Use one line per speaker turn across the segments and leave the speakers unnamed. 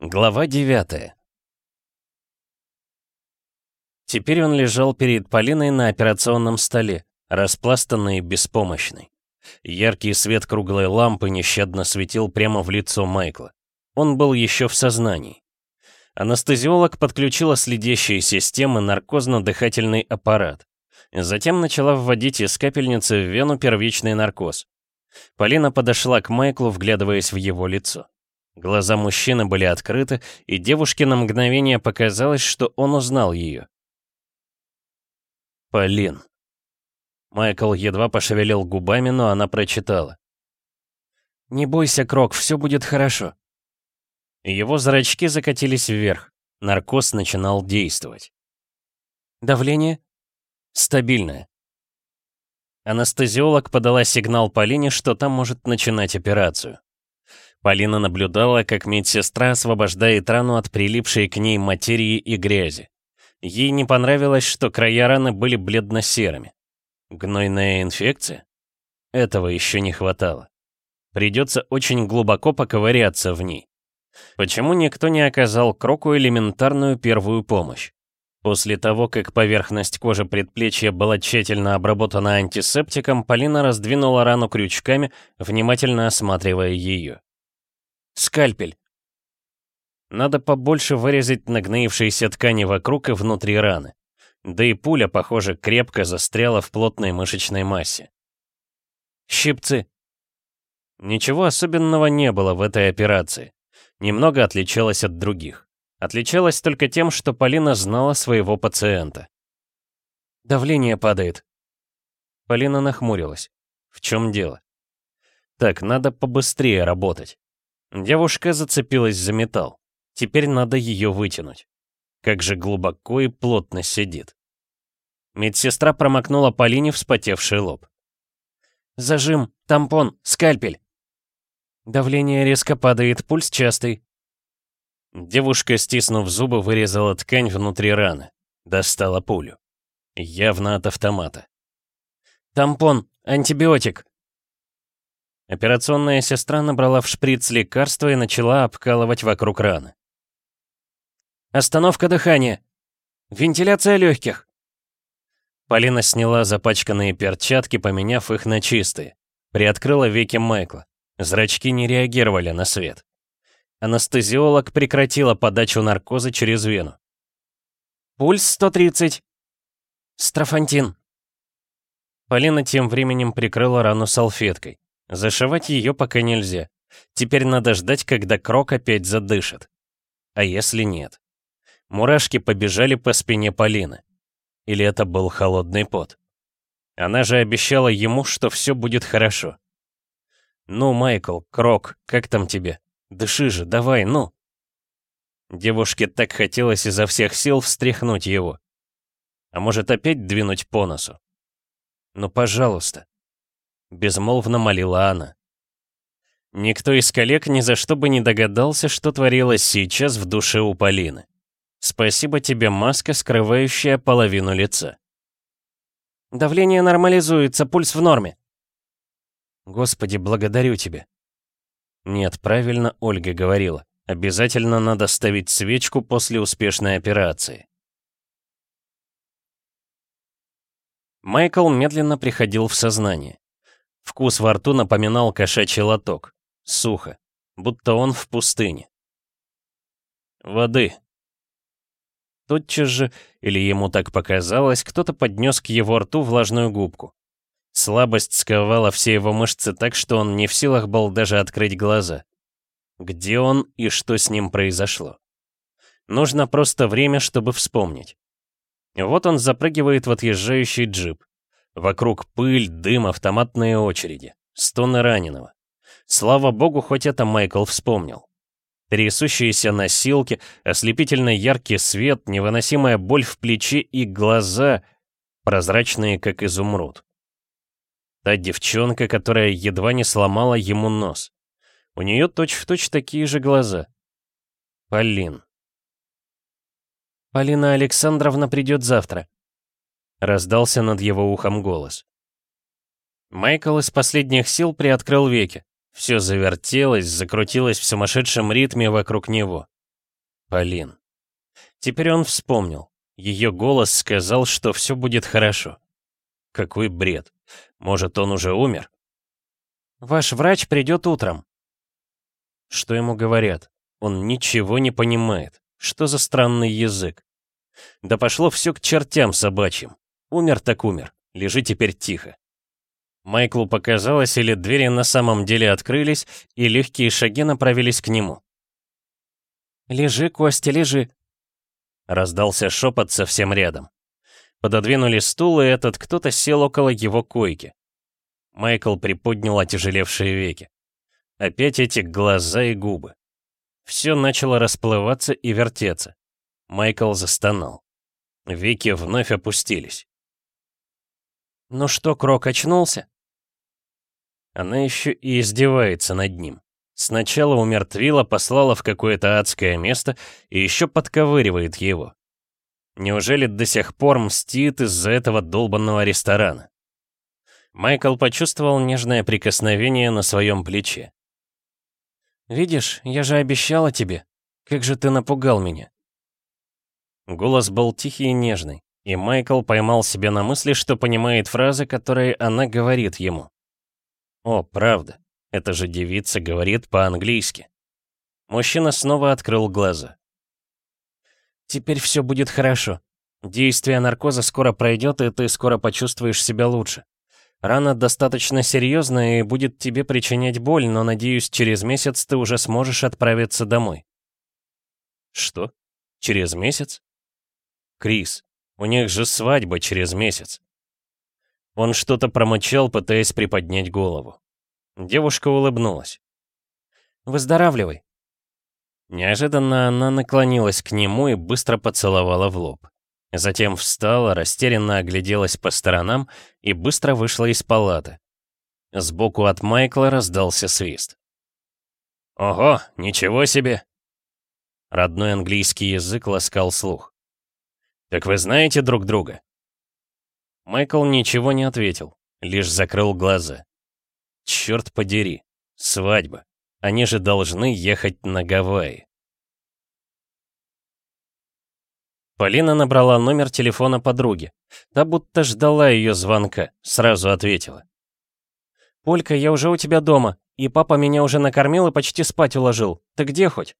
Глава 9 Теперь он лежал перед Полиной на операционном столе, распластанный и беспомощный. Яркий свет круглой лампы нещадно светил прямо в лицо Майкла. Он был еще в сознании. Анестезиолог подключила следящие системы наркозно-дыхательный аппарат. Затем начала вводить из капельницы в вену первичный наркоз. Полина подошла к Майклу, вглядываясь в его лицо. Глаза мужчины были открыты, и девушке на мгновение показалось, что он узнал ее. «Полин». Майкл едва пошевелил губами, но она прочитала. «Не бойся, Крок, все будет хорошо». Его зрачки закатились вверх. Наркоз начинал действовать. «Давление?» «Стабильное». Анестезиолог подала сигнал Полине, что там может начинать операцию. Полина наблюдала, как медсестра освобождает рану от прилипшей к ней материи и грязи. Ей не понравилось, что края раны были бледно-серыми. Гнойная инфекция? Этого еще не хватало. Придется очень глубоко поковыряться в ней. Почему никто не оказал Кроку элементарную первую помощь? После того, как поверхность кожи предплечья была тщательно обработана антисептиком, Полина раздвинула рану крючками, внимательно осматривая ее. Скальпель. Надо побольше вырезать нагноившиеся ткани вокруг и внутри раны. Да и пуля, похоже, крепко застряла в плотной мышечной массе. Щипцы. Ничего особенного не было в этой операции. Немного отличалась от других. Отличалась только тем, что Полина знала своего пациента. Давление падает. Полина нахмурилась. В чем дело? Так, надо побыстрее работать. Девушка зацепилась за металл. Теперь надо ее вытянуть. Как же глубоко и плотно сидит. Медсестра промокнула Полине вспотевший лоб. «Зажим, тампон, скальпель!» Давление резко падает, пульс частый. Девушка, стиснув зубы, вырезала ткань внутри раны. Достала пулю. Явно от автомата. «Тампон, антибиотик!» Операционная сестра набрала в шприц лекарства и начала обкалывать вокруг раны. «Остановка дыхания! Вентиляция легких!» Полина сняла запачканные перчатки, поменяв их на чистые. Приоткрыла веки Майкла. Зрачки не реагировали на свет. Анестезиолог прекратила подачу наркоза через вену. «Пульс 130. Строфантин». Полина тем временем прикрыла рану салфеткой. Зашивать ее пока нельзя. Теперь надо ждать, когда Крок опять задышит. А если нет? Мурашки побежали по спине Полины. Или это был холодный пот? Она же обещала ему, что все будет хорошо. «Ну, Майкл, Крок, как там тебе? Дыши же, давай, ну!» Девушке так хотелось изо всех сил встряхнуть его. А может, опять двинуть по носу? Ну, пожалуйста. Безмолвно молила она. Никто из коллег ни за что бы не догадался, что творилось сейчас в душе у Полины. Спасибо тебе, маска, скрывающая половину лица. Давление нормализуется, пульс в норме. Господи, благодарю тебя. Нет, правильно Ольга говорила. Обязательно надо ставить свечку после успешной операции. Майкл медленно приходил в сознание. Вкус во рту напоминал кошачий лоток. Сухо. Будто он в пустыне. «Воды». Тотчас же, или ему так показалось, кто-то поднес к его рту влажную губку. Слабость сковала все его мышцы так, что он не в силах был даже открыть глаза. Где он и что с ним произошло? Нужно просто время, чтобы вспомнить. Вот он запрыгивает в отъезжающий джип. Вокруг пыль, дым, автоматные очереди. Стоны раненого. Слава богу, хоть это Майкл вспомнил. Трясущиеся носилки, ослепительно яркий свет, невыносимая боль в плече и глаза, прозрачные, как изумруд. Та девчонка, которая едва не сломала ему нос. У нее точь-в-точь точь такие же глаза. Полин. Полина Александровна придет завтра. Раздался над его ухом голос. Майкл из последних сил приоткрыл веки. Все завертелось, закрутилось в сумасшедшем ритме вокруг него. Полин. Теперь он вспомнил. Ее голос сказал, что все будет хорошо. Какой бред. Может, он уже умер?
Ваш врач придет утром.
Что ему говорят? Он ничего не понимает. Что за странный язык? Да пошло все к чертям собачьим. Умер так умер. Лежи теперь тихо. Майклу показалось, или двери на самом деле открылись, и легкие шаги направились к нему.
«Лежи, Костя, лежи!»
Раздался шепот совсем рядом. Пододвинули стул, и этот кто-то сел около его койки. Майкл приподнял отяжелевшие веки. Опять эти глаза и губы. Все начало расплываться и вертеться. Майкл застонал. Веки вновь опустились.
«Ну что, Крок очнулся?»
Она еще и издевается над ним. Сначала умертвила, послала в какое-то адское место и еще подковыривает его. Неужели до сих пор мстит из-за этого долбанного ресторана? Майкл почувствовал нежное прикосновение на своем плече.
«Видишь, я же обещала тебе. Как же ты напугал меня».
Голос был тихий и нежный, и Майкл поймал себя на мысли, что понимает фразы, которые она говорит ему. О, правда, эта же девица говорит по-английски. Мужчина снова открыл глаза.
«Теперь все будет хорошо. Действие наркоза скоро пройдет, и ты скоро почувствуешь себя лучше. Рана достаточно серьезная и будет тебе причинять боль, но, надеюсь, через месяц ты уже сможешь отправиться домой».
«Что? Через месяц?» «Крис, у них же свадьба через месяц». Он что-то промычал, пытаясь приподнять голову. Девушка улыбнулась.
«Выздоравливай».
Неожиданно она наклонилась к нему и быстро поцеловала в лоб. Затем встала, растерянно огляделась по сторонам и быстро вышла из палаты. Сбоку от Майкла раздался свист. «Ого, ничего себе!» Родной английский язык ласкал слух. «Так вы знаете друг друга?» Майкл ничего не ответил, лишь закрыл глаза. «Черт подери, свадьба. Они же должны ехать на Гавайи». Полина набрала номер телефона подруги. Та будто ждала ее звонка, сразу ответила.
«Полька, я уже у тебя дома, и папа меня уже накормил и почти спать уложил. Ты где хоть?»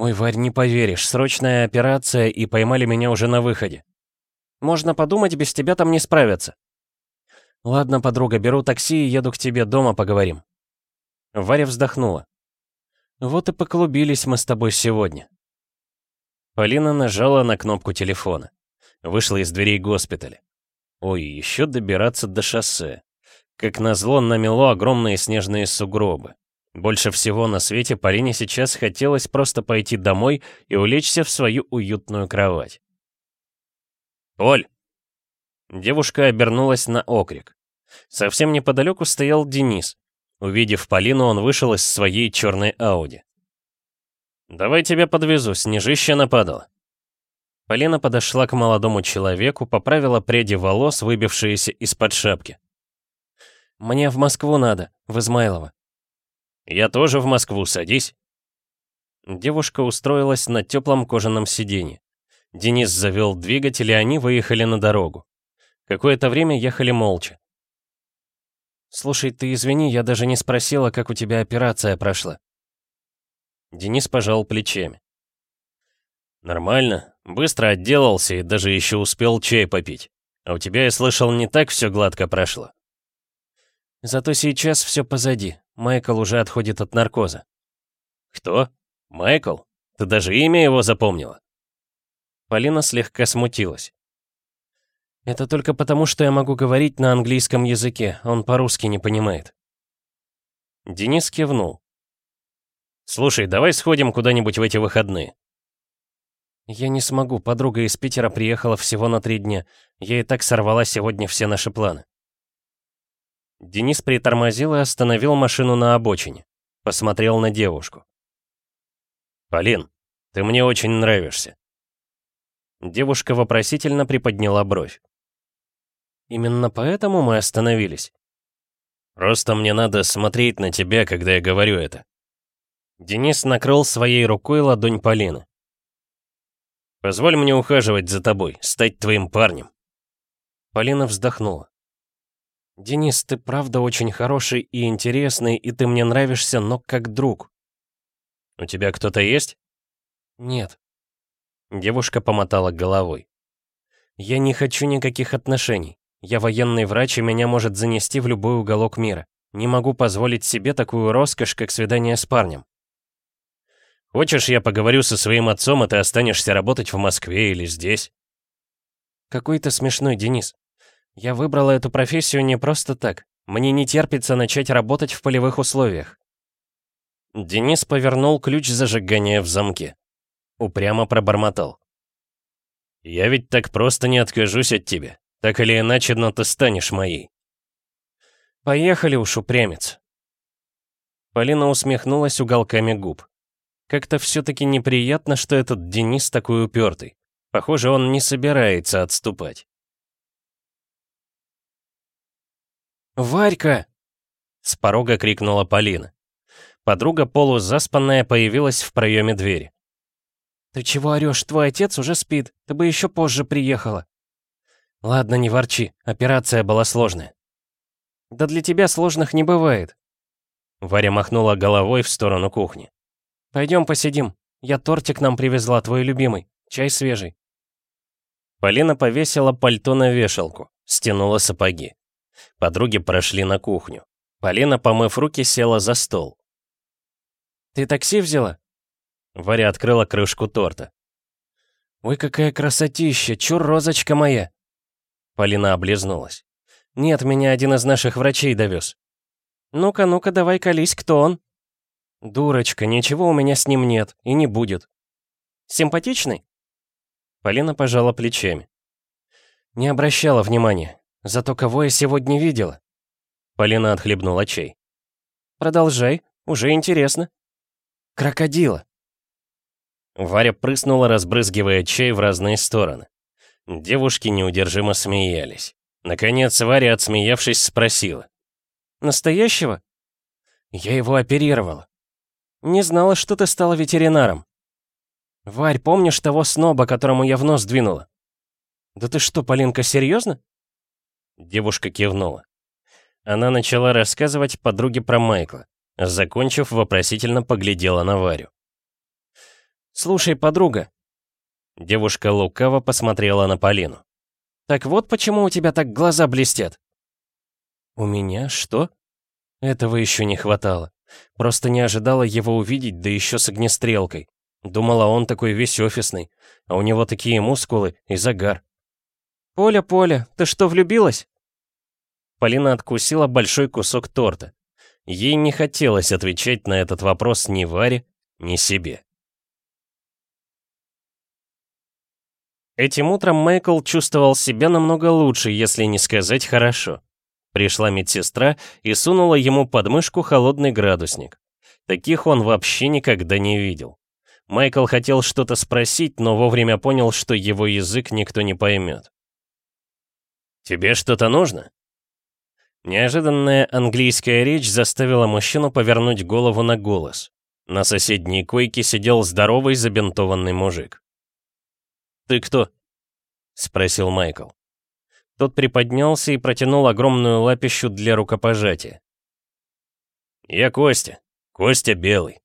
«Ой, Варь, не поверишь, срочная операция, и поймали меня уже на выходе».
«Можно подумать, без тебя там не справятся».
«Ладно, подруга, беру такси и еду к тебе, дома поговорим». Варя вздохнула. «Вот и поклубились мы с тобой сегодня». Полина нажала на кнопку телефона. Вышла из дверей госпиталя. Ой, еще добираться до шоссе. Как назло, намело огромные снежные сугробы. Больше всего на свете Полине сейчас хотелось просто пойти домой и улечься в свою уютную кровать. «Оль!» Девушка обернулась на окрик. Совсем неподалеку стоял Денис. Увидев Полину, он вышел из своей черной Ауди. «Давай тебя подвезу, снежище нападало». Полина подошла к молодому человеку, поправила пряди волос, выбившиеся из-под шапки.
«Мне в Москву надо, в Измайлово».
«Я тоже в Москву, садись». Девушка устроилась на теплом кожаном сиденье. Денис завел двигатель, и они выехали на дорогу. Какое-то время ехали молча.
«Слушай, ты извини, я даже не спросила, как у тебя операция прошла».
Денис пожал плечами. «Нормально. Быстро отделался и даже еще успел чай попить. А у тебя, я слышал, не так все гладко прошло».
Зато сейчас все позади. Майкл уже отходит от наркоза.
Кто? Майкл? Ты даже имя его запомнила?
Полина слегка смутилась. Это только потому, что я могу говорить на английском языке, он по-русски не понимает.
Денис кивнул. «Слушай, давай сходим куда-нибудь в эти выходные».
«Я не смогу, подруга из Питера приехала всего на три дня. Я и так сорвала сегодня все наши планы».
Денис притормозил и остановил машину на обочине. Посмотрел на девушку. «Полин, ты мне очень нравишься». Девушка вопросительно приподняла бровь.
«Именно поэтому мы остановились?»
«Просто мне надо смотреть на тебя, когда я говорю это». Денис накрыл своей рукой ладонь Полины. «Позволь мне ухаживать за тобой, стать твоим парнем».
Полина вздохнула. «Денис, ты правда очень хороший и интересный, и ты мне нравишься, но как друг».
«У тебя кто-то есть?»
«Нет».
Девушка помотала головой.
«Я не хочу никаких отношений. Я военный врач, и меня может занести в любой уголок мира. Не могу позволить себе такую роскошь, как свидание с парнем».
«Хочешь, я поговорю со своим отцом, и ты останешься работать в Москве или здесь?»
«Какой ты смешной, Денис. Я выбрала эту профессию не просто так. Мне не терпится начать работать в полевых условиях.
Денис повернул ключ зажигания в замке. Упрямо пробормотал. «Я ведь так просто не откажусь от тебя. Так или иначе, но ты станешь моей».
«Поехали уж, упрямец». Полина усмехнулась уголками губ. Как-то все-таки неприятно, что этот Денис такой упертый. Похоже, он не собирается отступать. «Варька!» — с порога крикнула Полина. Подруга полузаспанная появилась в проеме двери. «Ты чего орешь? Твой отец уже спит. Ты бы еще позже приехала». «Ладно, не ворчи. Операция была сложная». «Да для тебя сложных не бывает».
Варя махнула головой в сторону кухни.
«Пойдем посидим. Я тортик нам привезла, твой любимый. Чай свежий».
Полина повесила пальто на вешалку, стянула сапоги. Подруги прошли на кухню. Полина, помыв руки, села за стол.
«Ты такси взяла?»
Варя открыла крышку торта.
«Ой, какая красотища! Чур, розочка моя!» Полина облизнулась. «Нет, меня один из наших врачей довез». «Ну-ка, ну-ка, давай колись, кто он?» «Дурочка, ничего у меня с ним нет и не будет». «Симпатичный?» Полина пожала плечами. «Не обращала внимания. Зато кого я сегодня видела?» Полина отхлебнула чай. «Продолжай, уже интересно». «Крокодила».
Варя прыснула, разбрызгивая чай в разные стороны. Девушки неудержимо смеялись. Наконец Варя, отсмеявшись, спросила.
«Настоящего?» «Я его оперировала». «Не знала, что ты стала ветеринаром». «Варь, помнишь того сноба, которому я в нос двинула?» «Да ты что, Полинка, серьезно?»
Девушка кивнула. Она начала рассказывать подруге про Майкла. Закончив, вопросительно поглядела на Варю.
«Слушай, подруга».
Девушка лукаво посмотрела на Полину.
«Так вот почему у тебя так глаза блестят». «У меня? Что?» Этого еще не хватало. Просто не ожидала его увидеть, да еще с огнестрелкой. Думала, он такой весь офисный, а у него такие мускулы и загар. «Поля, Поля, ты что, влюбилась?»
Полина откусила большой кусок торта. Ей не хотелось отвечать на этот вопрос ни Варе, ни себе. Этим утром Майкл чувствовал себя намного лучше, если не сказать хорошо. Пришла медсестра и сунула ему под мышку холодный градусник. Таких он вообще никогда не видел. Майкл хотел что-то спросить, но вовремя понял, что его язык никто не поймет. «Тебе что-то нужно?» Неожиданная английская речь заставила мужчину повернуть голову на голос. На соседней койке сидел здоровый забинтованный мужик. «Ты кто?» — спросил Майкл. Тот приподнялся и протянул огромную лапищу для рукопожатия. «Я Костя. Костя Белый».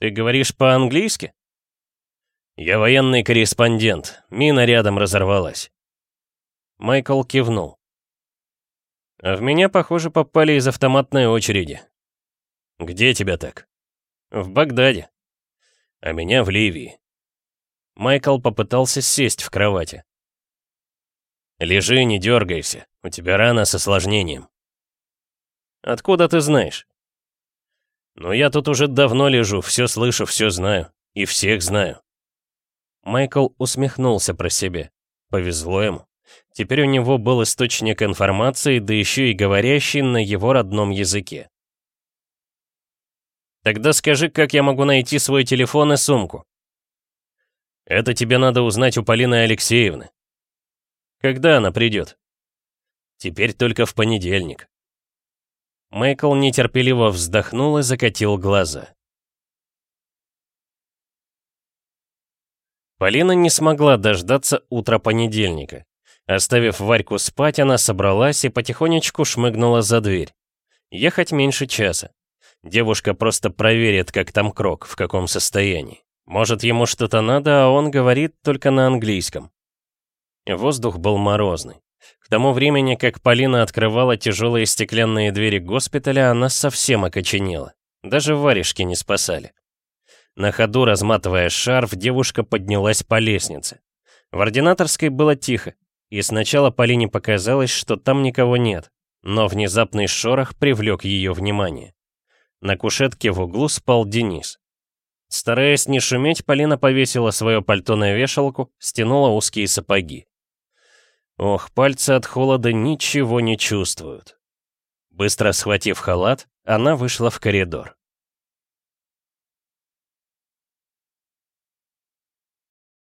«Ты говоришь по-английски?» «Я военный корреспондент. Мина рядом разорвалась». Майкл кивнул. А в меня, похоже, попали из автоматной очереди. Где тебя так? В Багдаде. А меня в Ливии. Майкл попытался сесть в кровати. Лежи, не дергайся. У тебя рана с осложнением. Откуда ты знаешь? Ну, я тут уже давно лежу, все слышу, все знаю. И всех знаю. Майкл усмехнулся про себя. Повезло ему. Теперь у него был источник информации, да еще и говорящий на его родном языке. «Тогда скажи, как я могу найти свой телефон и сумку?» «Это тебе надо узнать у Полины Алексеевны». «Когда она придет?» «Теперь только в понедельник». Майкл нетерпеливо вздохнул и закатил глаза. Полина не смогла дождаться утра понедельника. Оставив Варьку спать, она собралась и потихонечку шмыгнула за дверь. Ехать меньше часа. Девушка просто проверит, как там Крок, в каком состоянии. Может, ему что-то надо, а он говорит только на английском. Воздух был морозный. К тому времени, как Полина открывала тяжелые стеклянные двери госпиталя, она совсем окоченела. Даже варежки не спасали. На ходу, разматывая шарф, девушка поднялась по лестнице. В ординаторской было тихо, и сначала Полине показалось, что там никого нет, но внезапный шорох привлек ее внимание. На кушетке в углу спал Денис. Стараясь не шуметь, Полина повесила свое пальто на вешалку, стянула узкие сапоги. Ох, пальцы от холода ничего не чувствуют. Быстро схватив халат, она вышла в коридор.